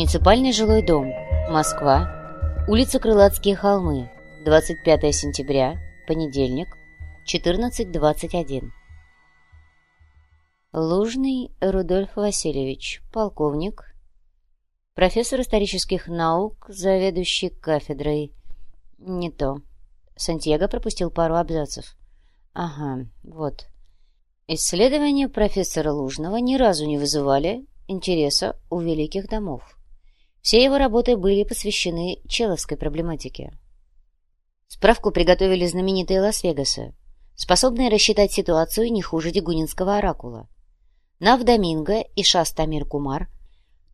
Муниципальный жилой дом. Москва. Улица Крылатские холмы. 25 сентября. Понедельник. 14.21. Лужный Рудольф Васильевич, полковник, профессор исторических наук, заведующий кафедрой. Не то. Сантьяго пропустил пару абзацев. Ага, вот. Исследования профессора Лужного ни разу не вызывали интереса у великих домов. Все его работы были посвящены человской проблематике. Справку приготовили знаменитые Лас-Вегасы, способные рассчитать ситуацию не хуже дегунинского оракула. Навдоминго и Шастамир Кумар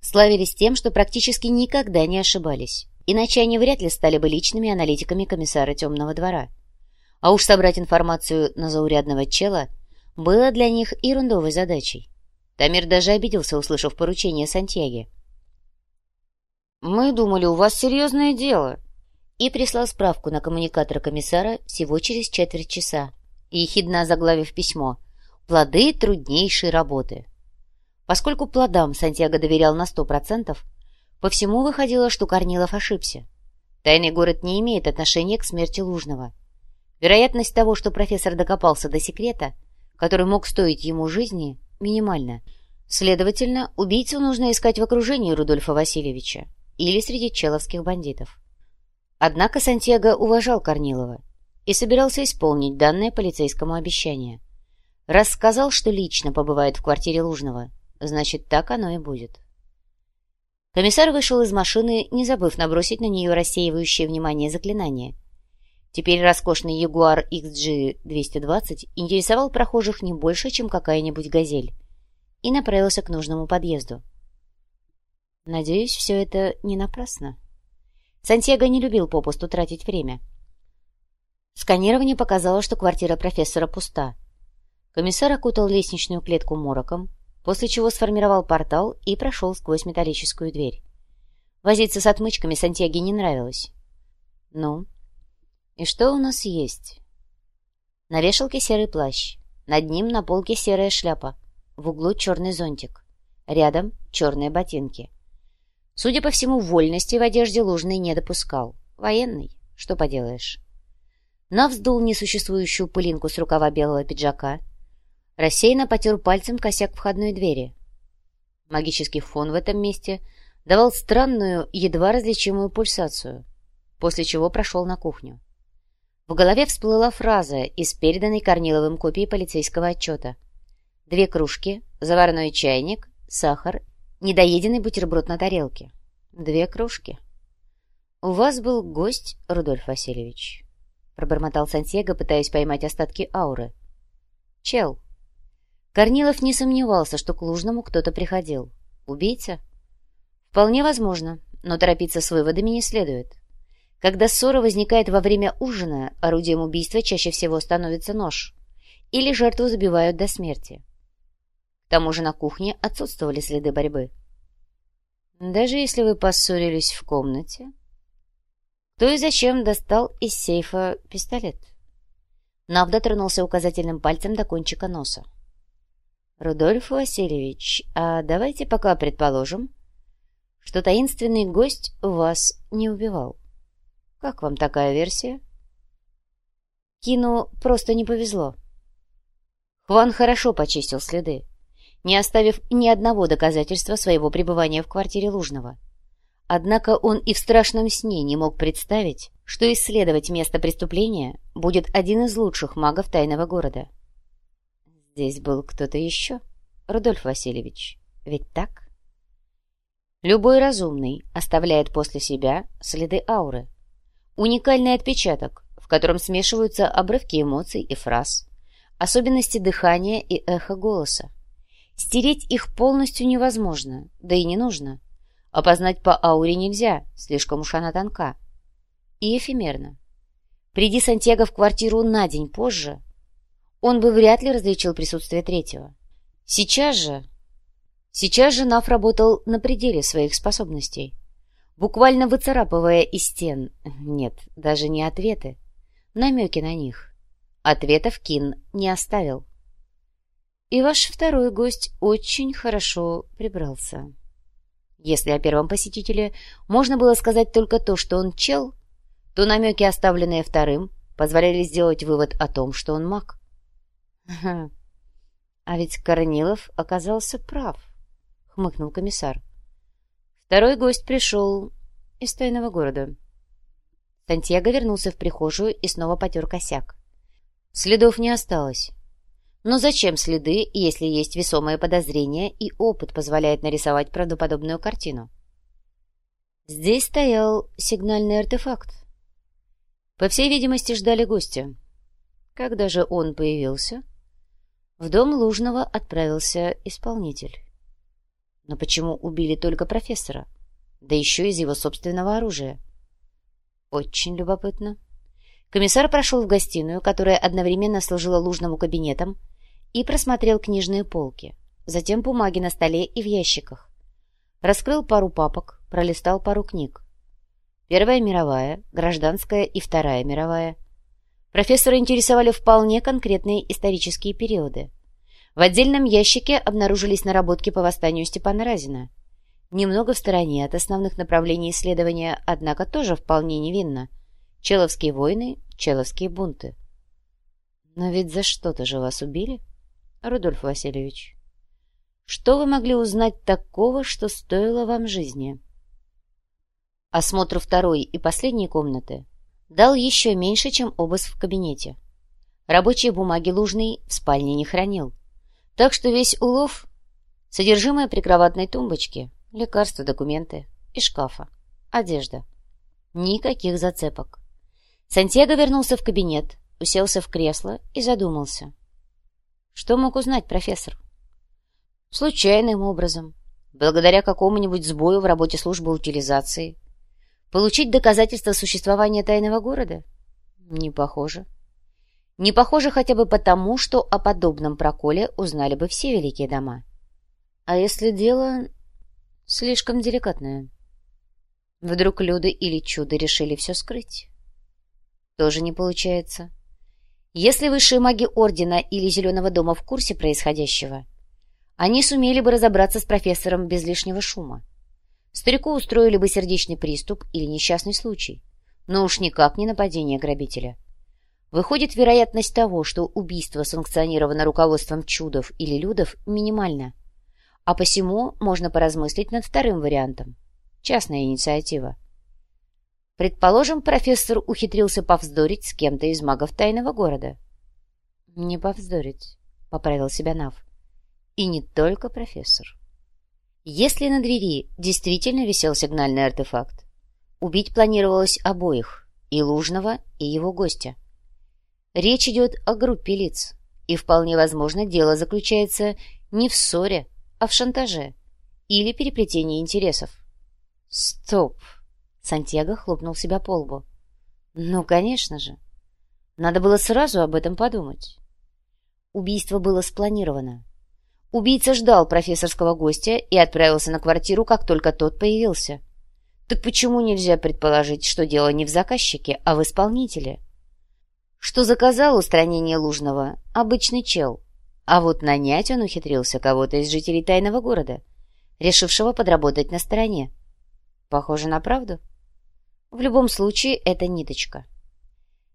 славились тем, что практически никогда не ошибались, иначе они вряд ли стали бы личными аналитиками комиссара Темного двора. А уж собрать информацию на заурядного чела было для них ерундовой задачей. Тамир даже обиделся, услышав поручение Сантьяги. «Мы думали, у вас серьезное дело», и прислал справку на коммуникатор комиссара всего через четверть часа, ехидно заглавив письмо «Плоды труднейшей работы». Поскольку плодам Сантьяго доверял на сто процентов, по всему выходило, что Корнилов ошибся. Тайный город не имеет отношения к смерти Лужного. Вероятность того, что профессор докопался до секрета, который мог стоить ему жизни, минимальна. Следовательно, убийцу нужно искать в окружении Рудольфа Васильевича или среди человских бандитов. Однако Сантьяго уважал Корнилова и собирался исполнить данное полицейскому обещание. Раз сказал, что лично побывает в квартире Лужного, значит, так оно и будет. Комиссар вышел из машины, не забыв набросить на нее рассеивающее внимание заклинание. Теперь роскошный Ягуар XG220 интересовал прохожих не больше, чем какая-нибудь газель, и направился к нужному подъезду. Надеюсь, все это не напрасно. Сантьяго не любил попусту тратить время. Сканирование показало, что квартира профессора пуста. Комиссар окутал лестничную клетку мороком, после чего сформировал портал и прошел сквозь металлическую дверь. Возиться с отмычками Сантьяге не нравилось. «Ну, и что у нас есть?» На вешалке серый плащ, над ним на полке серая шляпа, в углу черный зонтик, рядом черные ботинки. Судя по всему, вольности в одежде Лужный не допускал. Военный, что поделаешь. Нав вздул несуществующую пылинку с рукава белого пиджака, рассеянно потер пальцем косяк входной двери. Магический фон в этом месте давал странную, едва различимую пульсацию, после чего прошел на кухню. В голове всплыла фраза из переданной Корниловым копии полицейского отчета. Две кружки, заварной чайник, сахар недоеденный бутерброд на тарелке. Две кружки. «У вас был гость, Рудольф Васильевич», — пробормотал Сантьяго, пытаясь поймать остатки ауры. «Чел». Корнилов не сомневался, что к Лужному кто-то приходил. «Убийца?» «Вполне возможно, но торопиться с выводами не следует. Когда ссора возникает во время ужина, орудием убийства чаще всего становится нож. Или жертву забивают до смерти. К тому же на кухне отсутствовали следы борьбы. Даже если вы поссорились в комнате, кто и зачем достал из сейфа пистолет? Нав дотронулся указательным пальцем до кончика носа. «Рудольф Васильевич, а давайте пока предположим, что таинственный гость вас не убивал. Как вам такая версия?» Кину просто не повезло. Хван хорошо почистил следы не оставив ни одного доказательства своего пребывания в квартире Лужного. Однако он и в страшном сне не мог представить, что исследовать место преступления будет один из лучших магов тайного города. Здесь был кто-то еще, Рудольф Васильевич, ведь так? Любой разумный оставляет после себя следы ауры. Уникальный отпечаток, в котором смешиваются обрывки эмоций и фраз, особенности дыхания и эхо голоса. Стереть их полностью невозможно, да и не нужно. Опознать по ауре нельзя, слишком уж она тонка. И эфемерна. Приди Сантьяго в квартиру на день позже, он бы вряд ли различил присутствие третьего. Сейчас же... Сейчас же Наф работал на пределе своих способностей, буквально выцарапывая из стен... Нет, даже не ответы, намеки на них. Ответов Кин не оставил. И ваш второй гость очень хорошо прибрался. Если о первом посетителе можно было сказать только то, что он чел, то намеки, оставленные вторым, позволяли сделать вывод о том, что он маг. «А ведь Корнилов оказался прав», — хмыкнул комиссар. Второй гость пришел из тайного города. Сантьяго вернулся в прихожую и снова потер косяк. Следов не осталось. Но зачем следы, если есть весомые подозрения и опыт позволяет нарисовать правдоподобную картину? Здесь стоял сигнальный артефакт. По всей видимости, ждали гостя. Когда же он появился? В дом Лужного отправился исполнитель. Но почему убили только профессора? Да еще из его собственного оружия. Очень любопытно. Комиссар прошел в гостиную, которая одновременно служила Лужному кабинетом, и просмотрел книжные полки, затем бумаги на столе и в ящиках. Раскрыл пару папок, пролистал пару книг. Первая мировая, гражданская и Вторая мировая. Профессора интересовали вполне конкретные исторические периоды. В отдельном ящике обнаружились наработки по восстанию Степана Разина. Немного в стороне от основных направлений исследования, однако тоже вполне невинно. Человские войны, человские бунты. Но ведь за что-то же вас убили, Рудольф Васильевич. Что вы могли узнать такого, что стоило вам жизни?» Осмотр второй и последней комнаты дал еще меньше, чем обыск в кабинете. Рабочие бумаги Лужный в спальне не хранил. Так что весь улов — содержимое прикроватной тумбочки, лекарства, документы и шкафа, одежда. Никаких зацепок. Сантьяго вернулся в кабинет, уселся в кресло и задумался. Что мог узнать профессор? Случайным образом, благодаря какому-нибудь сбою в работе службы утилизации — Получить доказательства существования тайного города? Не похоже. Не похоже хотя бы потому, что о подобном проколе узнали бы все великие дома. А если дело слишком деликатное? Вдруг Люды или Чудо решили все скрыть? Тоже не получается. Если высшие маги Ордена или Зеленого дома в курсе происходящего, они сумели бы разобраться с профессором без лишнего шума. Старику устроили бы сердечный приступ или несчастный случай, но уж никак не нападение грабителя. Выходит, вероятность того, что убийство санкционировано руководством чудов или людов, минимальна. А посему можно поразмыслить над вторым вариантом. Частная инициатива. Предположим, профессор ухитрился повздорить с кем-то из магов тайного города. «Не повздорить», — поправил себя Нав. «И не только профессор». Если на двери действительно висел сигнальный артефакт, убить планировалось обоих, и Лужного, и его гостя. Речь идет о группе лиц, и вполне возможно дело заключается не в ссоре, а в шантаже или переплетении интересов. «Стоп!» — Сантьяго хлопнул себя по лбу. «Ну, конечно же. Надо было сразу об этом подумать». Убийство было спланировано. Убийца ждал профессорского гостя и отправился на квартиру, как только тот появился. Так почему нельзя предположить, что дело не в заказчике, а в исполнителе? Что заказал устранение Лужного обычный чел, а вот нанять он ухитрился кого-то из жителей тайного города, решившего подработать на стороне. Похоже на правду? В любом случае, это ниточка.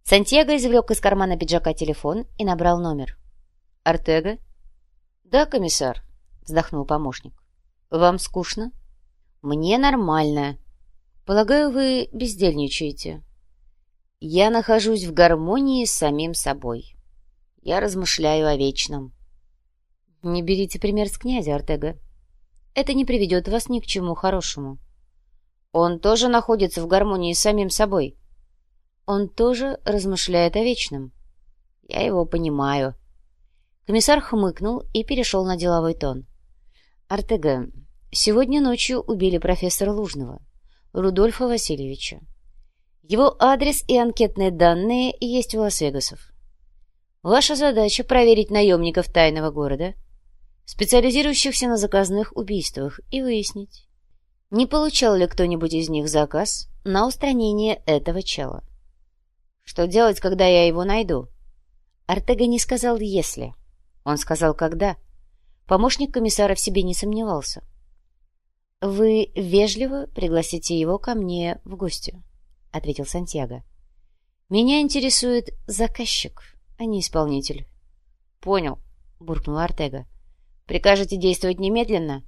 Сантьяго извлек из кармана пиджака телефон и набрал номер. «Артега?» «Да, комиссар», — вздохнул помощник. «Вам скучно?» «Мне нормально. Полагаю, вы бездельничаете». «Я нахожусь в гармонии с самим собой. Я размышляю о вечном». «Не берите пример с князя, Артега. Это не приведет вас ни к чему хорошему». «Он тоже находится в гармонии с самим собой». «Он тоже размышляет о вечном». «Я его понимаю». Комиссар хмыкнул и перешел на деловой тон. «Артега, сегодня ночью убили профессора Лужного, Рудольфа Васильевича. Его адрес и анкетные данные есть у Лас-Вегасов. Ваша задача — проверить наемников тайного города, специализирующихся на заказных убийствах, и выяснить, не получал ли кто-нибудь из них заказ на устранение этого чела. Что делать, когда я его найду? Артега не сказал «если». Он сказал, когда. Помощник комиссара в себе не сомневался. «Вы вежливо пригласите его ко мне в гости», — ответил Сантьяго. «Меня интересует заказчик, а не исполнитель». «Понял», — буркнул Артега. «Прикажете действовать немедленно?»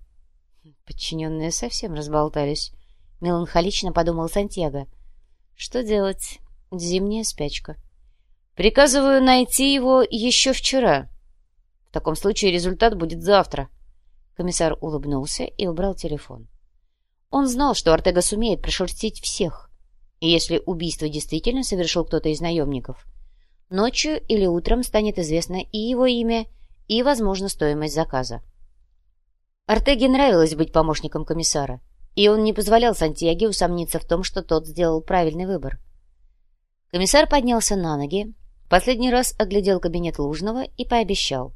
Подчиненные совсем разболтались. Меланхолично подумал Сантьяго. «Что делать? Зимняя спячка». «Приказываю найти его еще вчера. В таком случае результат будет завтра». Комиссар улыбнулся и убрал телефон. Он знал, что Артега сумеет прошерстить всех. И если убийство действительно совершил кто-то из наемников, ночью или утром станет известно и его имя, и, возможно, стоимость заказа. Артеге нравилось быть помощником комиссара, и он не позволял Сантьяге усомниться в том, что тот сделал правильный выбор. Комиссар поднялся на ноги, последний раз оглядел кабинет Лужного и пообещал.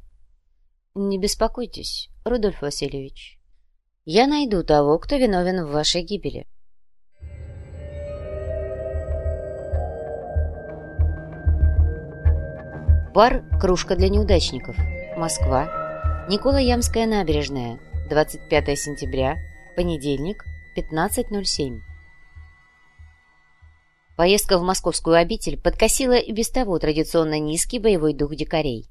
«Не беспокойтесь, Рудольф Васильевич. Я найду того, кто виновен в вашей гибели». Бар «Кружка для неудачников». Москва. Никола-Ямская набережная. 25 сентября. Понедельник. 15.07. Поездка в московскую обитель подкосила и без того традиционно низкий боевой дух дикарей.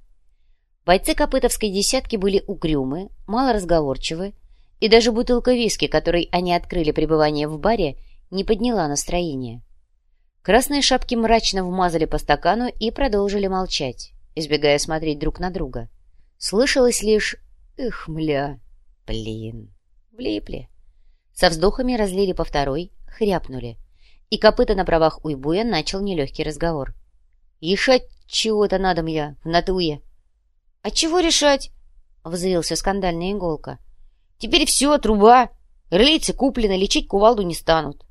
Бойцы Копытовской десятки были угрюмы, малоразговорчивы, и даже бутылка виски, которой они открыли пребывание в баре, не подняла настроение. Красные шапки мрачно вмазали по стакану и продолжили молчать, избегая смотреть друг на друга. Слышалось лишь «Эх, мля! Блин! Влипли!» Со вздохами разлили по второй, хряпнули. И копыта на правах уйбуя начал нелегкий разговор. «Ешать чего-то надо мне в натуе!» «А чего решать?» — взвился скандальная иголка. «Теперь все, труба. Рыльцы куплены, лечить кувалду не станут».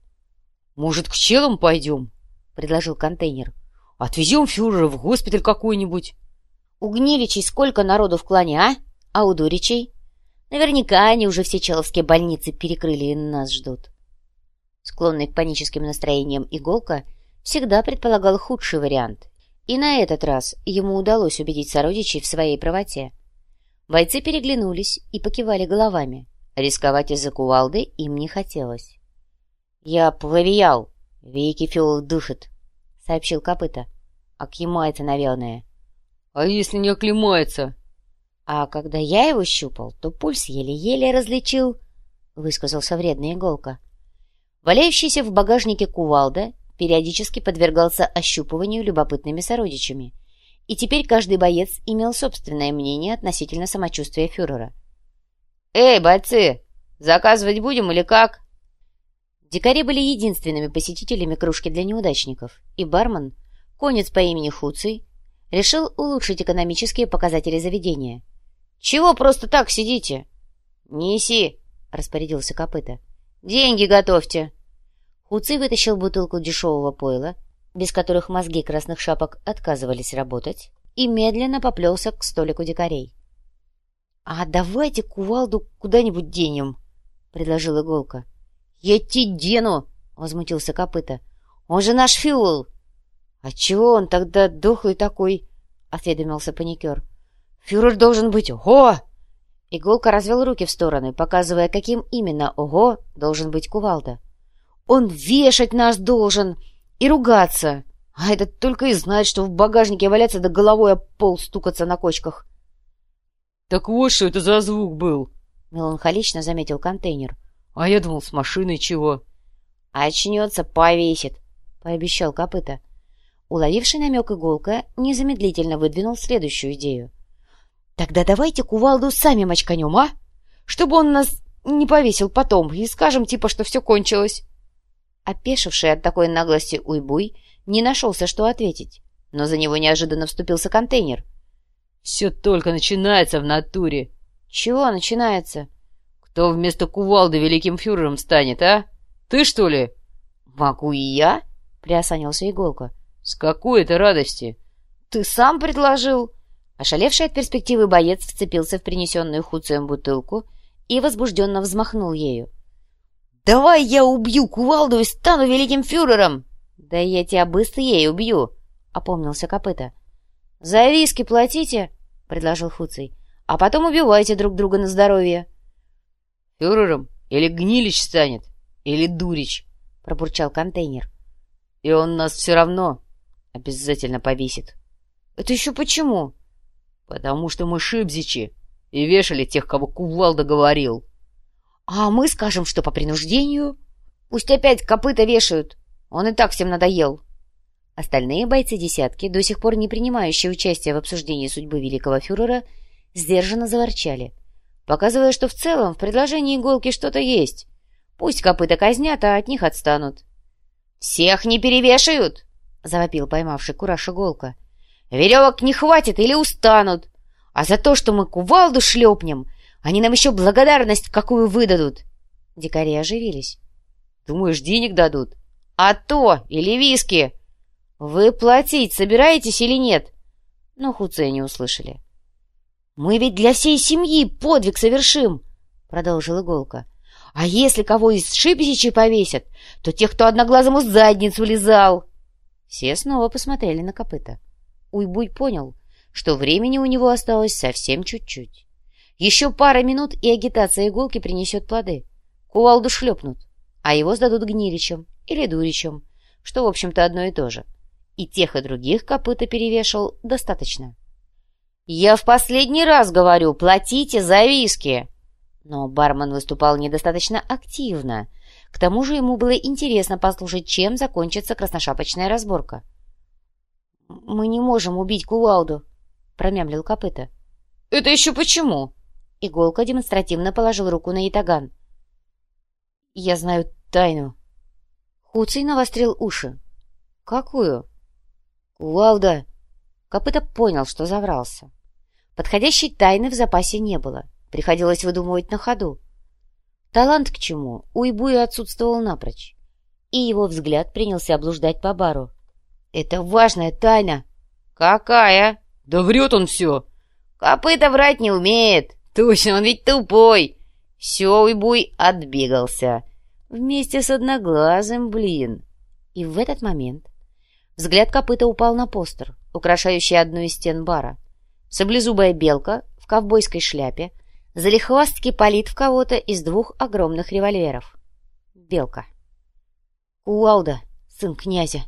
«Может, к челам пойдем?» — предложил контейнер. «Отвезем фюрера в госпиталь какой-нибудь». «У Гниличей сколько народу в клане, а? А у Дуричей?» «Наверняка они уже все человские больницы перекрыли и нас ждут». Склонный к паническим настроениям иголка всегда предполагал худший вариант и на этот раз ему удалось убедить сородичей в своей правоте. Бойцы переглянулись и покивали головами. Рисковать из-за кувалды им не хотелось. «Я повлиял. Веки Филов дышит», — сообщил копыта. «Оклемается, наверное». «А если не оклемается?» «А когда я его щупал, то пульс еле-еле различил», — высказался вредная иголка. Валяющийся в багажнике кувалда периодически подвергался ощупыванию любопытными сородичами, и теперь каждый боец имел собственное мнение относительно самочувствия фюрера. «Эй, бойцы, заказывать будем или как?» Дикари были единственными посетителями кружки для неудачников, и бармен, конец по имени Хуций, решил улучшить экономические показатели заведения. «Чего просто так сидите?» «Неси!» — распорядился копыта. «Деньги готовьте!» Хуци вытащил бутылку дешевого пойла, без которых мозги красных шапок отказывались работать, и медленно поплелся к столику дикарей. — А давайте кувалду куда-нибудь денем, — предложил Иголка. — Я те дену, — возмутился Копыта. — Он же наш фиул. — А чего он тогда дохлый такой? — осведомился паникер. — Фюрер должен быть «Ого!» Иголка развел руки в стороны, показывая, каким именно «Ого» должен быть кувалда. Он вешать нас должен и ругаться. А этот только и знает, что в багажнике валяться да головой о пол стукаться на кочках. — Так вот что это за звук был, — меланхолично заметил контейнер. — А я думал, с машиной чего. — Очнется, повесит, — пообещал копыта. Уловивший намек иголка незамедлительно выдвинул следующую идею. — Тогда давайте кувалду сами мочканем, а? Чтобы он нас не повесил потом, и скажем типа, что все кончилось. Опешивший от такой наглости Уйбуй не нашелся, что ответить, но за него неожиданно вступился контейнер. «Все только начинается в натуре». «Чего начинается?» «Кто вместо кувалды великим фюрером станет, а? Ты, что ли?» «Могу и я?» — приосанился Иголка. «С какой это радости?» «Ты сам предложил!» Ошалевший от перспективы боец вцепился в принесенную Хуцием бутылку и возбужденно взмахнул ею. «Давай я убью кувалду и стану великим фюрером!» «Да я тебя быстрее убью!» — опомнился копыта. «За виски платите?» — предложил Фуций. «А потом убивайте друг друга на здоровье». «Фюрером или Гнилич станет, или Дурич, — пробурчал контейнер. И он нас все равно обязательно повесит. — Это еще почему? — Потому что мы шибзичи и вешали тех, кого кувалда говорил. — А мы скажем, что по принуждению. Пусть опять копыта вешают. Он и так всем надоел. Остальные бойцы десятки, до сих пор не принимающие участие в обсуждении судьбы великого фюрера, сдержанно заворчали, показывая, что в целом в предложении иголки что-то есть. Пусть копыта казнят, а от них отстанут. «Всех не перевешают!» — завопил поймавший кураж иголка. «Веревок не хватит или устанут. А за то, что мы кувалду шлепнем, они нам еще благодарность какую выдадут!» Дикари оживились. «Думаешь, денег дадут? А то! Или виски! Вы платить собираетесь или нет?» Но хуцы не услышали. «Мы ведь для всей семьи подвиг совершим!» — продолжил Иголка. «А если кого из шибзичей повесят, то тех, кто одноглазому задницу лизал!» Все снова посмотрели на копыта. Уйбуй понял, что времени у него осталось совсем чуть-чуть. Еще пара минут, и агитация иголки принесет плоды. Кувалду шлепнут, а его сдадут гниличем или дуричем, что, в общем-то, одно и то же. И тех, и других копыта перевешал достаточно. «Я в последний раз говорю, платите за виски!» Но бармен выступал недостаточно активно. К тому же ему было интересно послушать, чем закончится красношапочная разборка. «Мы не можем убить кувалду», — промямлил копыта. «Это еще почему?» Иголка демонстративно положил руку на ятаган. «Я знаю тайну». Хуций навострил уши. «Какую?» «Кувалда!» Копыта понял, что заврался. Подходящей тайны в запасе не было. Приходилось выдумывать на ходу. Талант к чему у Ибуя отсутствовал напрочь. И его взгляд принялся облуждать по бару. «Это важная тайна!» «Какая?» «Да врет он все!» «Копыта врать не умеет!» «Точно, он ведь тупой!» Все, Уйбуй отбегался. Вместе с одноглазым, блин. И в этот момент взгляд копыта упал на постер, украшающий одну из стен бара. Саблезубая белка в ковбойской шляпе залихвастки палит в кого-то из двух огромных револьверов. Белка. Куалда, сын князя.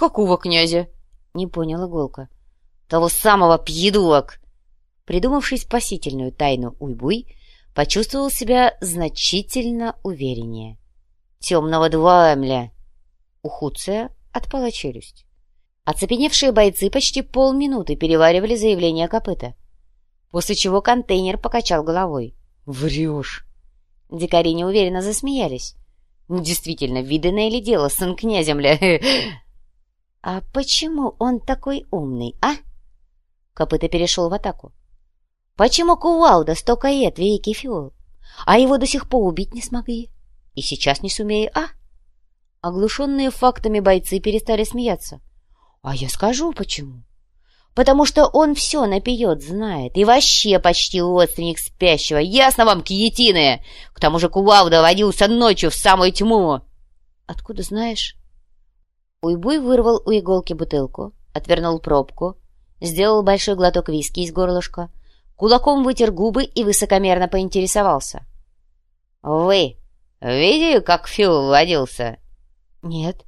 «Какого князя?» — не понял Иголка. «Того самого пьедулок!» Придумавший спасительную тайну Уйбуй, почувствовал себя значительно увереннее. «Темного двамля!» У Хуция отпала челюсть. Оцепеневшие бойцы почти полминуты переваривали заявление копыта, после чего контейнер покачал головой. «Врешь!» Дикари неуверенно засмеялись. «Ну, действительно, виданное ли дело, сын князя, мля?» «А почему он такой умный, а?» Копыта перешел в атаку. «Почему кувалда столько лет, великий фиол, а его до сих пор убить не смогли? И сейчас не сумею, а?» Оглушенные фактами бойцы перестали смеяться. А я скажу, почему. Потому что он все наперед знает и вообще почти родственник спящего. Ясно вам, киетины? К тому же кувалда водился ночью в самую тьму. Откуда знаешь? Уйбуй вырвал у иголки бутылку, отвернул пробку, сделал большой глоток виски из горлышка, кулаком вытер губы и высокомерно поинтересовался. «Вы видели, как Фил водился?» «Нет».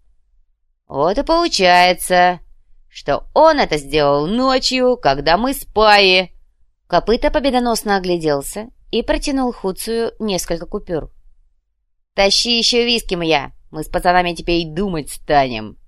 Вот и получается, что он это сделал ночью, когда мы спали. Копыта победоносно огляделся и протянул Хуцию несколько купюр. «Тащи еще виски, моя, мы с пацанами теперь думать станем».